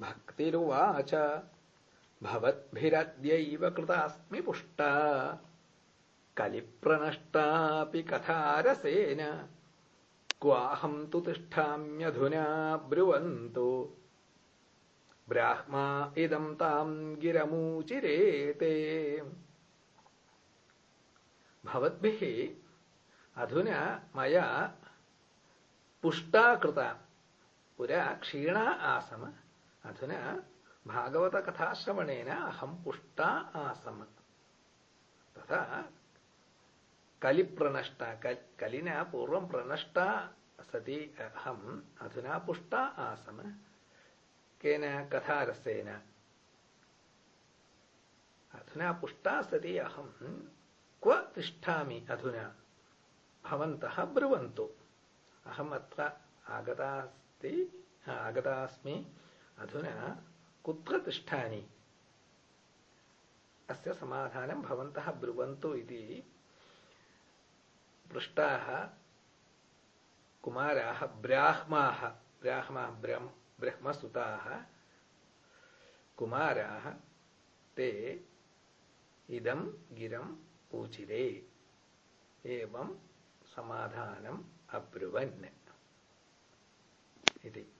भक्तिरुवाच भवद्भिरद्यैव कृतास्मि पुष्टा। कलिप्रनष्टापि कथारसेन। क्वाहं तु तिष्ठाम्यधुना ब्रुवन्तु। ब्राह्मा इदं तां गिरमूचिरेते। भवद्भिः अधुना मया पुष्टा कृता पुरा क्षीणा आसम अधुना भागवतकथाश्रवणेन अहं पुष्टा आसम। तथा कलिप्रनष्टा कलिना पूर्वं प्रनष्टा सती अहम् अधुना पुष्टा आसम। केन कथारसेन? अधुना पुष्टा सती अहं क्व तिष्ठामि अधुना? भवन्तः ब्रुवन्तु। अहम् अत्र आगता अस्ति आगता अस्मि अधुना कुत्र तिष्ठामि अस्य समाधानं भवन्तः ब्रुवन्तु इति पृष्टाः कुमाराः, ब्राह्माः ब्राह्माः, ब्रह्म, ब्रह्मसुताः कुमाराः ते इदं गिरम् ऊचिरे एवं समाधानम् अब्रुवन्। इति।